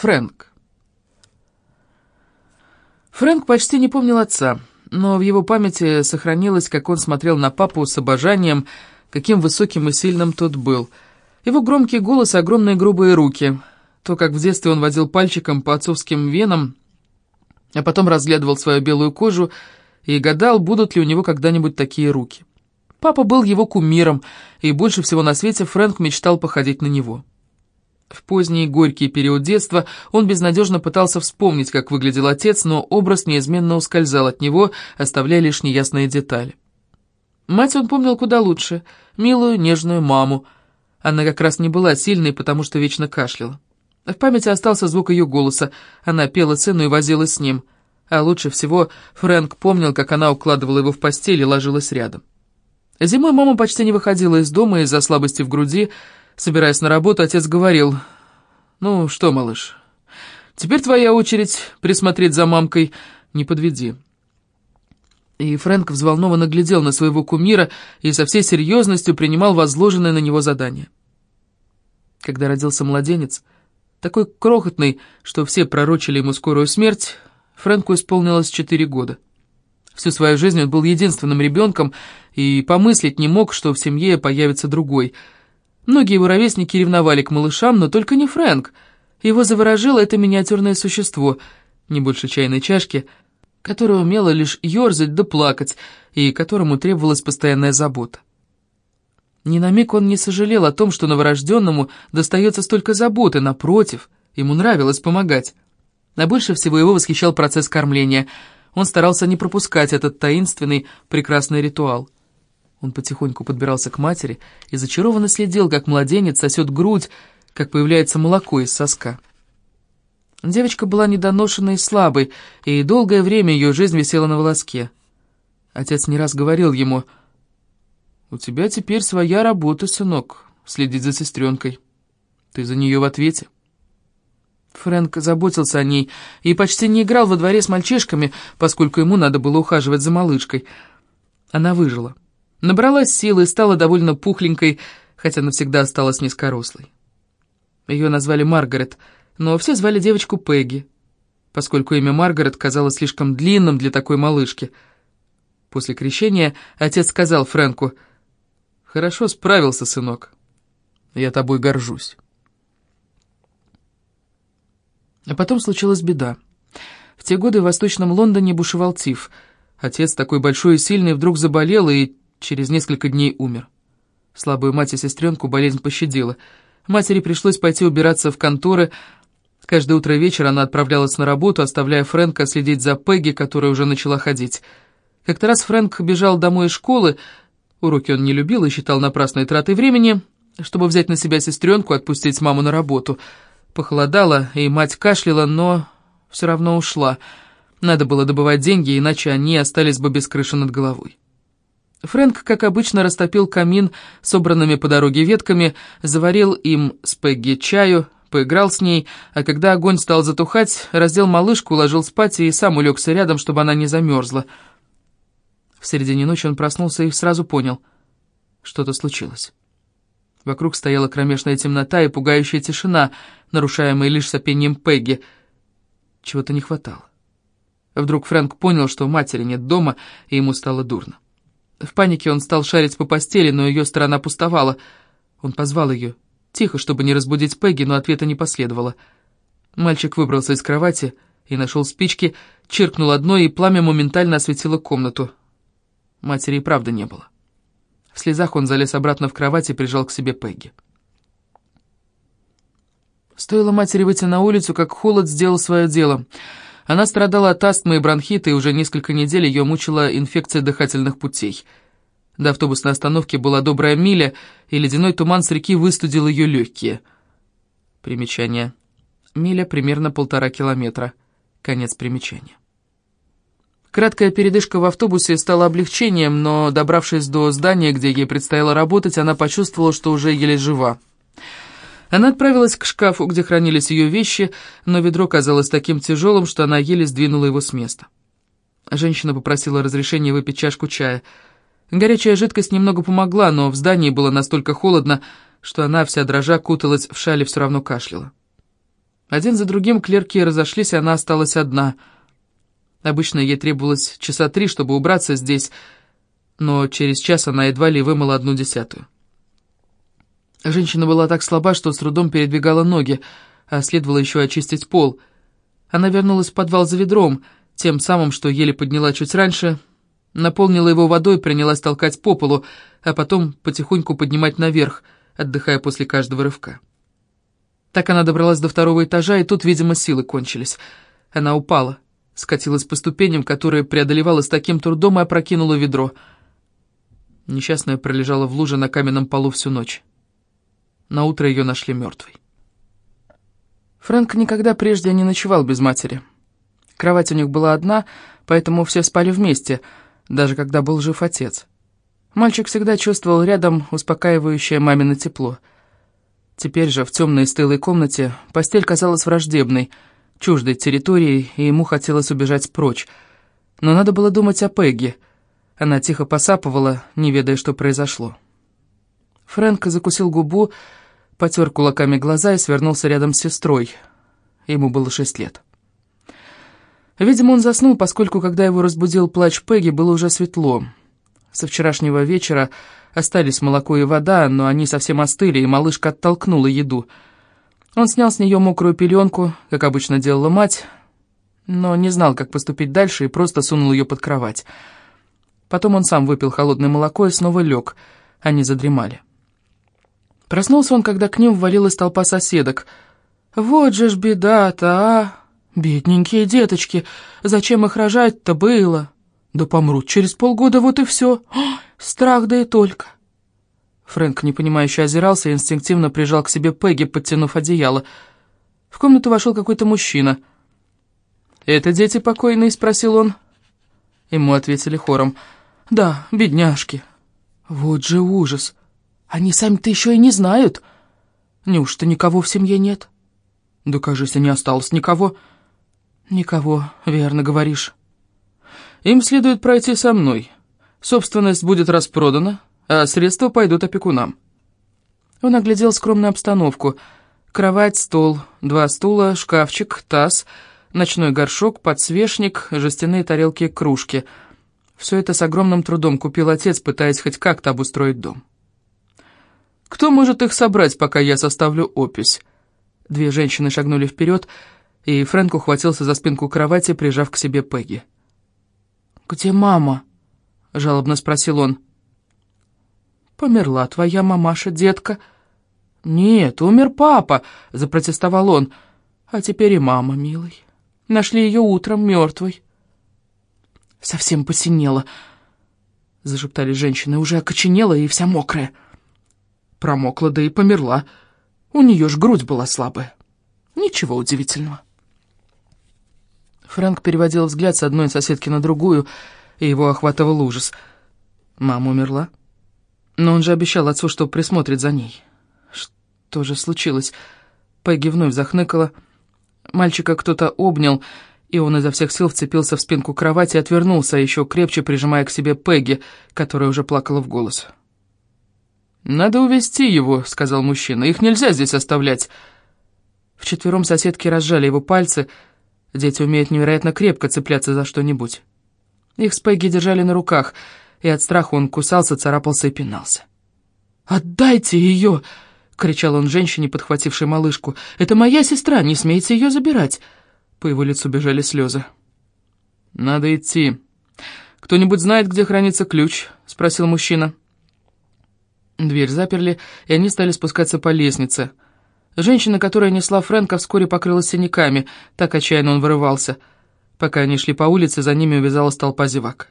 Фрэнк. Фрэнк почти не помнил отца, но в его памяти сохранилось, как он смотрел на папу с обожанием, каким высоким и сильным тот был. Его громкий голос и огромные грубые руки, то, как в детстве он водил пальчиком по отцовским венам, а потом разглядывал свою белую кожу и гадал, будут ли у него когда-нибудь такие руки. Папа был его кумиром, и больше всего на свете Фрэнк мечтал походить на него. В поздний горький период детства он безнадежно пытался вспомнить, как выглядел отец, но образ неизменно ускользал от него, оставляя лишь неясные детали. Мать он помнил куда лучше, милую, нежную маму. Она как раз не была сильной, потому что вечно кашляла. В памяти остался звук ее голоса, она пела сыну и возилась с ним. А лучше всего Фрэнк помнил, как она укладывала его в постель и ложилась рядом. Зимой мама почти не выходила из дома из-за слабости в груди, Собираясь на работу, отец говорил, «Ну что, малыш, теперь твоя очередь присмотреть за мамкой, не подведи». И Фрэнк взволнованно глядел на своего кумира и со всей серьезностью принимал возложенное на него задание. Когда родился младенец, такой крохотный, что все пророчили ему скорую смерть, Фрэнку исполнилось четыре года. Всю свою жизнь он был единственным ребенком и помыслить не мог, что в семье появится другой – Многие его ровесники ревновали к малышам, но только не Фрэнк. Его заворожило это миниатюрное существо, не больше чайной чашки, которое умело лишь ерзать да плакать, и которому требовалась постоянная забота. Ни на миг он не сожалел о том, что новорожденному достается столько заботы, напротив, ему нравилось помогать. А больше всего его восхищал процесс кормления. Он старался не пропускать этот таинственный, прекрасный ритуал. Он потихоньку подбирался к матери и зачарованно следил, как младенец сосет грудь, как появляется молоко из соска. Девочка была недоношенной и слабой, и долгое время ее жизнь висела на волоске. Отец не раз говорил ему, «У тебя теперь своя работа, сынок, следить за сестренкой. Ты за нее в ответе». Фрэнк заботился о ней и почти не играл во дворе с мальчишками, поскольку ему надо было ухаживать за малышкой. Она выжила. Набралась силы и стала довольно пухленькой, хотя навсегда осталась низкорослой. Ее назвали Маргарет, но все звали девочку Пегги, поскольку имя Маргарет казалось слишком длинным для такой малышки. После крещения отец сказал Фрэнку, «Хорошо справился, сынок. Я тобой горжусь». А потом случилась беда. В те годы в Восточном Лондоне бушевал тиф. Отец, такой большой и сильный, вдруг заболел и через несколько дней умер. Слабую мать и сестренку болезнь пощадила. Матери пришлось пойти убираться в конторы. Каждое утро и вечер она отправлялась на работу, оставляя Фрэнка следить за Пегги, которая уже начала ходить. Как-то раз Фрэнк бежал домой из школы, уроки он не любил и считал напрасной тратой времени, чтобы взять на себя сестренку отпустить маму на работу. Похолодало, и мать кашляла, но все равно ушла. Надо было добывать деньги, иначе они остались бы без крыши над головой. Фрэнк, как обычно, растопил камин собранными по дороге ветками, заварил им с Пегги чаю, поиграл с ней, а когда огонь стал затухать, раздел малышку, уложил спать и сам улегся рядом, чтобы она не замерзла. В середине ночи он проснулся и сразу понял, что-то случилось. Вокруг стояла кромешная темнота и пугающая тишина, нарушаемая лишь сопением Пегги. Чего-то не хватало. Вдруг Фрэнк понял, что матери нет дома, и ему стало дурно. В панике он стал шарить по постели, но ее сторона пустовала. Он позвал ее. Тихо, чтобы не разбудить Пегги, но ответа не последовало. Мальчик выбрался из кровати и нашел спички, чиркнул одной, и пламя моментально осветило комнату. Матери и правда не было. В слезах он залез обратно в кровать и прижал к себе Пегги. Стоило матери выйти на улицу, как холод сделал свое дело — она страдала от астмы и бронхита, и уже несколько недель ее мучила инфекция дыхательных путей. До автобусной остановки была добрая миля, и ледяной туман с реки выстудил ее легкие. Примечание. Миля примерно полтора километра. Конец примечания. Краткая передышка в автобусе стала облегчением, но, добравшись до здания, где ей предстояло работать, она почувствовала, что уже еле жива. Она отправилась к шкафу, где хранились ее вещи, но ведро казалось таким тяжелым, что она еле сдвинула его с места. Женщина попросила разрешения выпить чашку чая. Горячая жидкость немного помогла, но в здании было настолько холодно, что она вся дрожа куталась в шале все равно кашляла. Один за другим клерки разошлись, и она осталась одна. Обычно ей требовалось часа три, чтобы убраться здесь, но через час она едва ли вымыла одну десятую. Женщина была так слаба, что с трудом передвигала ноги, а следовало еще очистить пол. Она вернулась в подвал за ведром, тем самым, что еле подняла чуть раньше, наполнила его водой, принялась толкать по полу, а потом потихоньку поднимать наверх, отдыхая после каждого рывка. Так она добралась до второго этажа, и тут, видимо, силы кончились. Она упала, скатилась по ступеням, которые преодолевала с таким трудом, и опрокинула ведро. Несчастная пролежала в луже на каменном полу всю ночь. На утро ее нашли мертвой. Фрэнк никогда прежде не ночевал без матери. Кровать у них была одна, поэтому все спали вместе, даже когда был жив отец. Мальчик всегда чувствовал рядом успокаивающее мамино тепло. Теперь же в темной и стылой комнате постель казалась враждебной, чуждой территорией, и ему хотелось убежать прочь. Но надо было думать о Пегги. Она тихо посапывала, не ведая, что произошло. Фрэнк закусил губу, потер кулаками глаза и свернулся рядом с сестрой. Ему было шесть лет. Видимо, он заснул, поскольку, когда его разбудил плач Пегги, было уже светло. Со вчерашнего вечера остались молоко и вода, но они совсем остыли, и малышка оттолкнула еду. Он снял с нее мокрую пеленку, как обычно делала мать, но не знал, как поступить дальше, и просто сунул ее под кровать. Потом он сам выпил холодное молоко и снова лег. Они задремали. Проснулся он, когда к ним ввалилась толпа соседок. «Вот же ж беда-то, а! Бедненькие деточки, зачем их рожать-то было? Да помрут через полгода, вот и все. О, страх да и только!» Фрэнк, непонимающе озирался и инстинктивно прижал к себе Пегги, подтянув одеяло. В комнату вошел какой-то мужчина. «Это дети покойные?» — спросил он. Ему ответили хором. «Да, бедняжки». «Вот же ужас!» Они сами-то еще и не знают. Неужто никого в семье нет? Да, кажется, не осталось никого. Никого, верно говоришь. Им следует пройти со мной. Собственность будет распродана, а средства пойдут опекунам. Он оглядел скромную обстановку. Кровать, стол, два стула, шкафчик, таз, ночной горшок, подсвечник, жестяные тарелки, кружки. Все это с огромным трудом купил отец, пытаясь хоть как-то обустроить дом. Кто может их собрать, пока я составлю опись?» Две женщины шагнули вперед, и Фрэнк ухватился за спинку кровати, прижав к себе Пегги. «Где мама?» — жалобно спросил он. «Померла твоя мамаша, детка». «Нет, умер папа», — запротестовал он. «А теперь и мама, милый. Нашли ее утром мертвой». «Совсем посинела», — зашептали женщины, — «уже окоченела и вся мокрая». Промокла, да и померла. У нее ж грудь была слабая. Ничего удивительного. Фрэнк переводил взгляд с одной соседки на другую, и его охватывал ужас. Мама умерла. Но он же обещал отцу, что присмотрит за ней. Что же случилось? Пегги вновь захныкала. Мальчика кто-то обнял, и он изо всех сил вцепился в спинку кровати и отвернулся, еще крепче прижимая к себе Пегги, которая уже плакала в голос. «Надо увести его», — сказал мужчина. «Их нельзя здесь оставлять». Вчетвером соседки разжали его пальцы. Дети умеют невероятно крепко цепляться за что-нибудь. Их с Пегги держали на руках, и от страха он кусался, царапался и пинался. «Отдайте ее!» — кричал он женщине, подхватившей малышку. «Это моя сестра, не смейте ее забирать!» По его лицу бежали слезы. «Надо идти. Кто-нибудь знает, где хранится ключ?» — спросил мужчина. Дверь заперли, и они стали спускаться по лестнице. Женщина, которая несла Фрэнка, вскоре покрылась синяками, так отчаянно он вырывался. Пока они шли по улице, за ними увязалась толпа зевак.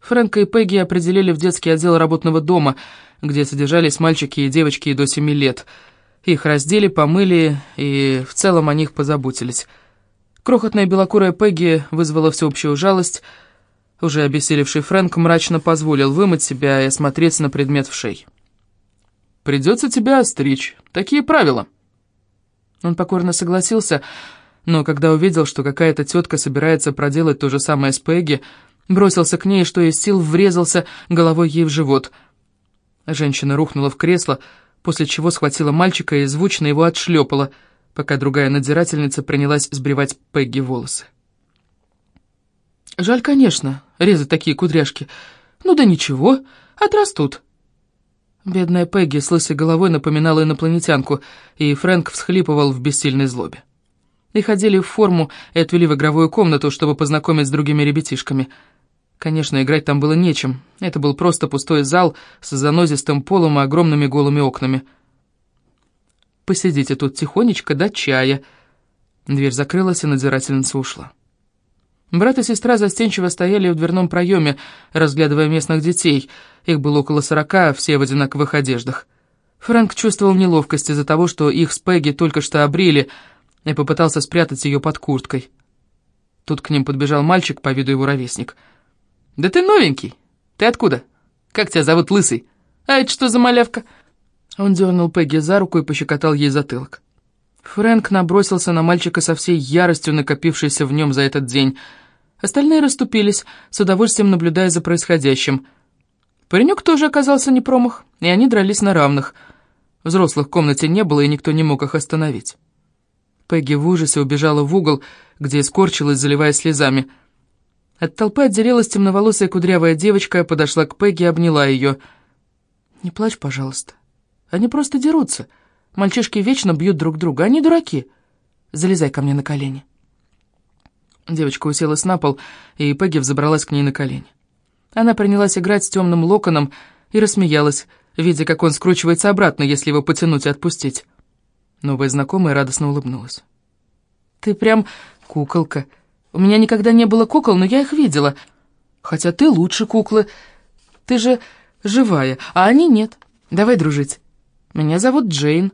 Фрэнка и Пегги определили в детский отдел работного дома, где содержались мальчики и девочки до семи лет. Их раздели, помыли, и в целом о них позаботились. Крохотная белокурая Пегги вызвала всеобщую жалость — уже обессилевший Фрэнк мрачно позволил вымыть себя и осмотреться на предмет вшей. «Придется тебя остричь. Такие правила». Он покорно согласился, но когда увидел, что какая-то тетка собирается проделать то же самое с Пегги, бросился к ней что из сил, врезался головой ей в живот. Женщина рухнула в кресло, после чего схватила мальчика и звучно его отшлепала, пока другая надзирательница принялась сбривать Пегги волосы. «Жаль, конечно, резать такие кудряшки. Ну да ничего, отрастут». Бедная Пегги с лысой головой напоминала инопланетянку, и Фрэнк всхлипывал в бессильной злобе. И ходили в форму и отвели в игровую комнату, чтобы познакомить с другими ребятишками. Конечно, играть там было нечем. Это был просто пустой зал с занозистым полом и огромными голыми окнами. «Посидите тут тихонечко, до чая». Дверь закрылась, и надзирательница ушла. Брат и сестра застенчиво стояли в дверном проеме, разглядывая местных детей. Их было около сорока, все в одинаковых одеждах. Фрэнк чувствовал неловкость из-за того, что их с Пегги только что обрили, и попытался спрятать ее под курткой. Тут к ним подбежал мальчик, по виду его ровесник. «Да ты новенький! Ты откуда? Как тебя зовут, Лысый? А это что за малявка?» Он дернул Пегги за руку и пощекотал ей затылок. Фрэнк набросился на мальчика со всей яростью, накопившейся в нем за этот день. Остальные расступились, с удовольствием наблюдая за происходящим. Паренек тоже оказался не промах, и они дрались на равных. Взрослых в комнате не было, и никто не мог их остановить. Пегги в ужасе убежала в угол, где скорчилась, заливая слезами. От толпы отделилась темноволосая кудрявая девочка, подошла к Пегги и обняла ее. «Не плачь, пожалуйста. Они просто дерутся». Мальчишки вечно бьют друг друга, они дураки. Залезай ко мне на колени». Девочка уселась на пол, и Пегги взобралась к ней на колени. Она принялась играть с темным локоном и рассмеялась, видя, как он скручивается обратно, если его потянуть и отпустить. Новая знакомая радостно улыбнулась. «Ты прям куколка. У меня никогда не было кукол, но я их видела. Хотя ты лучше куклы. Ты же живая, а они нет. Давай дружить. Меня зовут Джейн».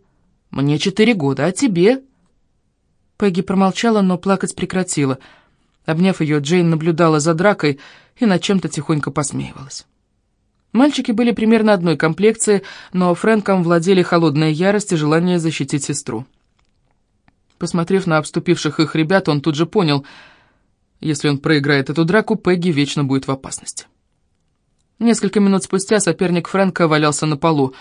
«Мне четыре года, а тебе?» Пегги промолчала, но плакать прекратила. Обняв ее, Джейн наблюдала за дракой и над чем-то тихонько посмеивалась. Мальчики были примерно одной комплекции, но Фрэнком владели холодная ярость и желание защитить сестру. Посмотрев на обступивших их ребят, он тут же понял, если он проиграет эту драку, Пегги вечно будет в опасности. Несколько минут спустя соперник Фрэнка валялся на полу.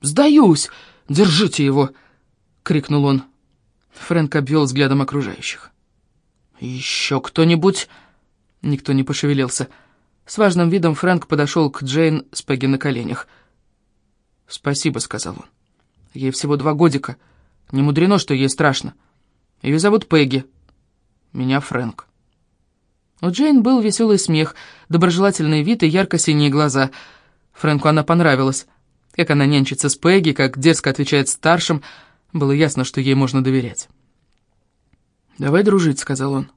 «Сдаюсь!» Держите его!» — крикнул он. Фрэнк обвел взглядом окружающих. «Еще кто-нибудь?» Никто не пошевелился. С важным видом Фрэнк подошел к Джейн с Пегги на коленях. «Спасибо», — сказал он. «Ей всего два годика. Не мудрено, что ей страшно. Ее зовут Пегги. Меня Фрэнк». У Джейн был веселый смех, доброжелательный вид и ярко-синие глаза. Фрэнку она понравилась. Как она нянчится с Пегги, как дерзко отвечает старшим, было ясно, что ей можно доверять. «Давай дружить», — сказал он.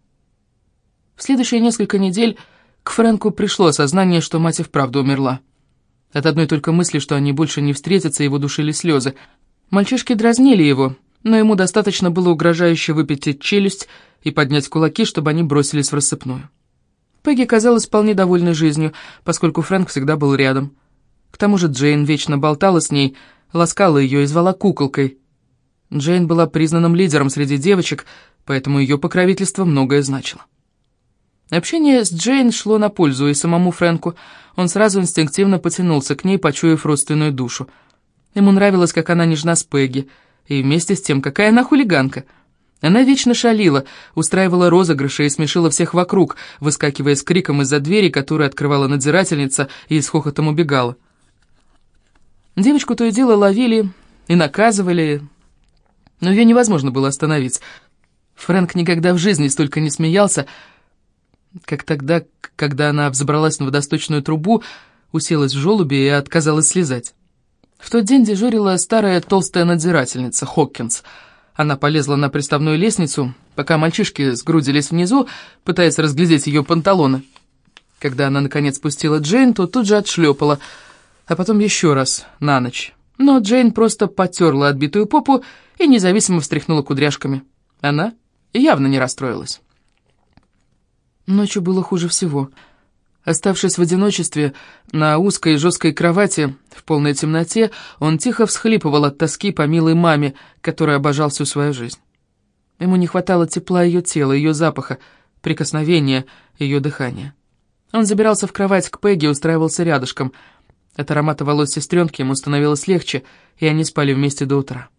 В следующие несколько недель к Фрэнку пришло осознание, что мать и вправду умерла. От одной только мысли, что они больше не встретятся, его душили слезы. Мальчишки дразнили его, но ему достаточно было угрожающе выпятить челюсть и поднять кулаки, чтобы они бросились в рассыпную. Пегги казалась вполне довольной жизнью, поскольку Фрэнк всегда был рядом. К тому же Джейн вечно болтала с ней, ласкала ее и звала куколкой. Джейн была признанным лидером среди девочек, поэтому ее покровительство многое значило. Общение с Джейн шло на пользу и самому Фрэнку. Он сразу инстинктивно потянулся к ней, почуяв родственную душу. Ему нравилось, как она нежна с Пегги, и вместе с тем, какая она хулиганка. Она вечно шалила, устраивала розыгрыши и смешила всех вокруг, выскакивая с криком из-за двери, которую открывала надзирательница, и с хохотом убегала. Девочку то и дело ловили и наказывали, но ее невозможно было остановить. Фрэнк никогда в жизни столько не смеялся, как тогда, когда она взобралась на водосточную трубу, уселась в желуби и отказалась слезать. В тот день дежурила старая толстая надзирательница, Хоккинс. Она полезла на приставную лестницу, пока мальчишки сгрудились внизу, пытаясь разглядеть ее панталоны. Когда она, наконец, спустила Джейн, то тут же отшлепала — а потом еще раз, на ночь. Но Джейн просто потерла отбитую попу и независимо встряхнула кудряшками. Она явно не расстроилась. Ночью было хуже всего. Оставшись в одиночестве на узкой жесткой кровати, в полной темноте, он тихо всхлипывал от тоски по милой маме, которую обожал всю свою жизнь. Ему не хватало тепла ее тела, ее запаха, прикосновения, ее дыхания. Он забирался в кровать к Пегги и устраивался рядышком — от аромата волос сестренки ему становилось легче, и они спали вместе до утра.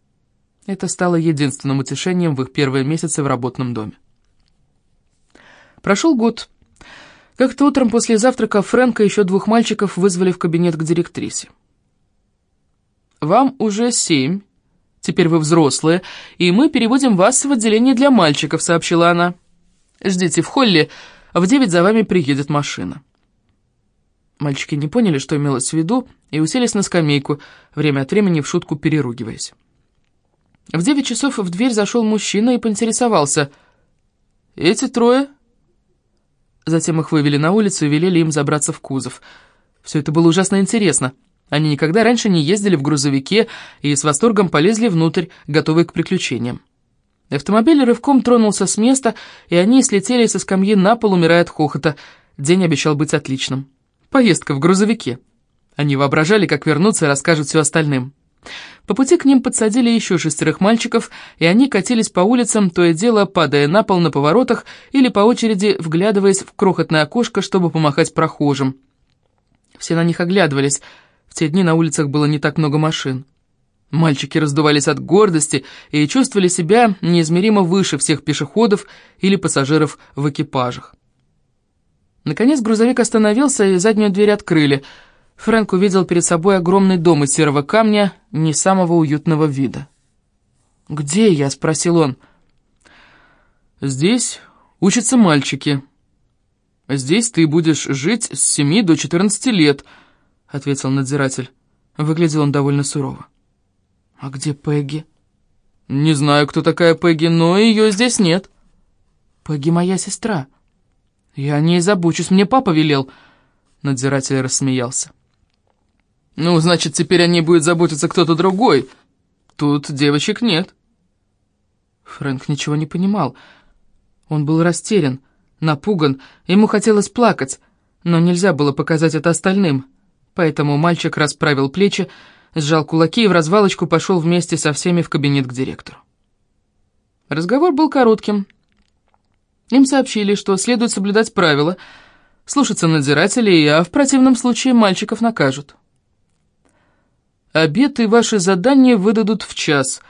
Это стало единственным утешением в их первые месяцы в работном доме. Прошел год. Как-то утром после завтрака Фрэнка еще двух мальчиков вызвали в кабинет к директрисе. «Вам уже семь, теперь вы взрослые, и мы переводим вас в отделение для мальчиков», — сообщила она. «Ждите в холле, в девять за вами приедет машина». Мальчики не поняли, что имелось в виду, и уселись на скамейку, время от времени в шутку переругиваясь. В девять часов в дверь зашел мужчина и поинтересовался. «Эти трое?» Затем их вывели на улицу и велели им забраться в кузов. Все это было ужасно интересно. Они никогда раньше не ездили в грузовике и с восторгом полезли внутрь, готовые к приключениям. Автомобиль рывком тронулся с места, и они слетели со скамьи на пол, умирая от хохота. День обещал быть отличным. Поездка в грузовике. Они воображали, как вернуться и расскажут все остальным. По пути к ним подсадили еще шестерых мальчиков, и они катились по улицам, то и дело падая на пол на поворотах или по очереди вглядываясь в крохотное окошко, чтобы помахать прохожим. Все на них оглядывались. В те дни на улицах было не так много машин. Мальчики раздувались от гордости и чувствовали себя неизмеримо выше всех пешеходов или пассажиров в экипажах. Наконец грузовик остановился, и заднюю дверь открыли — Фрэнк увидел перед собой огромный дом из серого камня, не самого уютного вида. «Где я?» — спросил он. «Здесь учатся мальчики. Здесь ты будешь жить с семи до четырнадцати лет», — ответил надзиратель. Выглядел он довольно сурово. «А где Пегги?» «Не знаю, кто такая Пегги, но ее здесь нет». «Пегги моя сестра. Я о ней забочусь, мне папа велел». Надзиратель рассмеялся. «Ну, значит, теперь о ней будет заботиться кто-то другой. Тут девочек нет». Фрэнк ничего не понимал. Он был растерян, напуган, ему хотелось плакать, но нельзя было показать это остальным. Поэтому мальчик расправил плечи, сжал кулаки и в развалочку пошел вместе со всеми в кабинет к директору. Разговор был коротким. Им сообщили, что следует соблюдать правила, слушаться надзирателей, а в противном случае мальчиков накажут. Обед и ваши задания выдадут в час.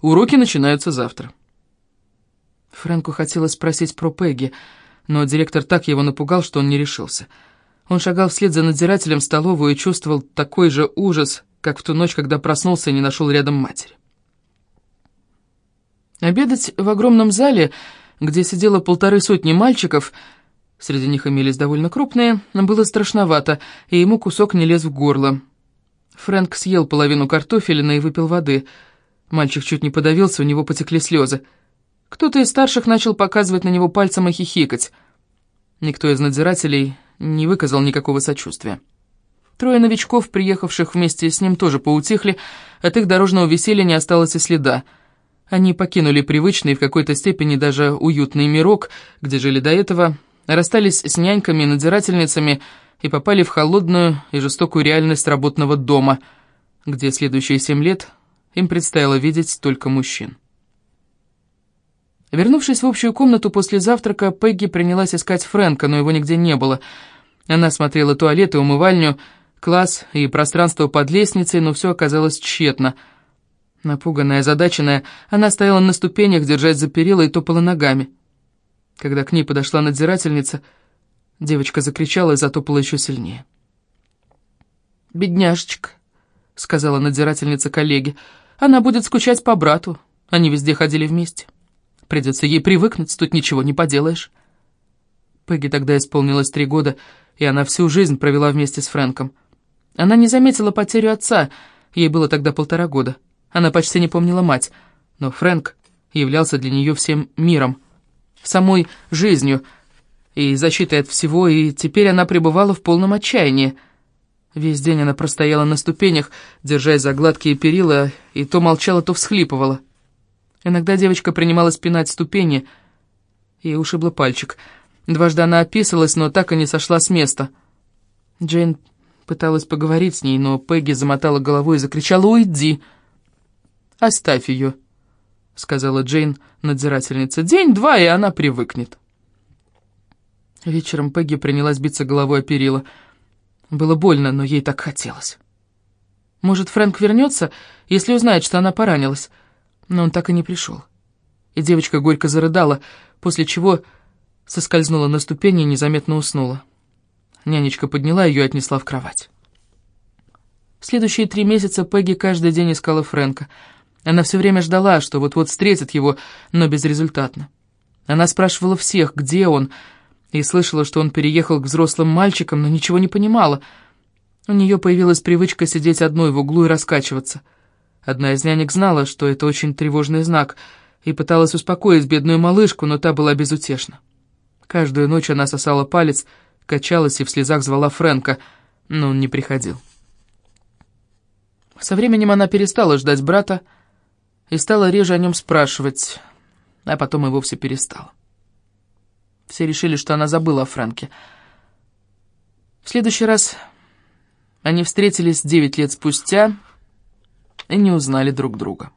Уроки начинаются завтра». Фрэнку хотелось спросить про Пегги, но директор так его напугал, что он не решился. Он шагал вслед за надзирателем в столовую и чувствовал такой же ужас, как в ту ночь, когда проснулся и не нашел рядом матери. Обедать в огромном зале, где сидело полторы сотни мальчиков, среди них имелись довольно крупные, было страшновато, и ему кусок не лез в горло. Фрэнк съел половину картофелина и выпил воды. Мальчик чуть не подавился, у него потекли слезы. Кто-то из старших начал показывать на него пальцем и хихикать. Никто из надзирателей не выказал никакого сочувствия. Трое новичков, приехавших вместе с ним, тоже поутихли, от их дорожного веселья не осталось и следа. Они покинули привычный в какой-то степени даже уютный мирок, где жили до этого, расстались с няньками и надзирательницами, и попали в холодную и жестокую реальность работного дома, где следующие семь лет им предстояло видеть только мужчин. Вернувшись в общую комнату после завтрака, Пегги принялась искать Фрэнка, но его нигде не было. Она смотрела туалет и умывальню, класс и пространство под лестницей, но все оказалось тщетно. Напуганная, озадаченная, она стояла на ступенях, держась за перила и топала ногами. Когда к ней подошла надзирательница — Девочка закричала и затопала еще сильнее. «Бедняжечка», — сказала надзирательница коллеги, — «она будет скучать по брату. Они везде ходили вместе. Придется ей привыкнуть, тут ничего не поделаешь». Пегги тогда исполнилось три года, и она всю жизнь провела вместе с Фрэнком. Она не заметила потерю отца, ей было тогда полтора года. Она почти не помнила мать, но Фрэнк являлся для нее всем миром, самой жизнью — и защитой от всего, и теперь она пребывала в полном отчаянии. Весь день она простояла на ступенях, держась за гладкие перила, и то молчала, то всхлипывала. Иногда девочка принималась пинать ступени, и ушибла пальчик. Дважды она описалась, но так и не сошла с места. Джейн пыталась поговорить с ней, но Пегги замотала головой и закричала «Уйди!» «Оставь ее», — сказала Джейн, надзирательница. «День-два, и она привыкнет». Вечером Пегги принялась биться головой о перила. Было больно, но ей так хотелось. Может, Фрэнк вернется, если узнает, что она поранилась. Но он так и не пришел. И девочка горько зарыдала, после чего соскользнула на ступени и незаметно уснула. Нянечка подняла ее и отнесла в кровать. В следующие три месяца Пегги каждый день искала Фрэнка. Она все время ждала, что вот-вот встретит его, но безрезультатно. Она спрашивала всех, где он, и слышала, что он переехал к взрослым мальчикам, но ничего не понимала. У нее появилась привычка сидеть одной в углу и раскачиваться. Одна из нянек знала, что это очень тревожный знак, и пыталась успокоить бедную малышку, но та была безутешна. Каждую ночь она сосала палец, качалась и в слезах звала Фрэнка, но он не приходил. Со временем она перестала ждать брата и стала реже о нем спрашивать, а потом и вовсе перестала. Все решили, что она забыла о Фрэнке. В следующий раз они встретились девять лет спустя и не узнали друг друга.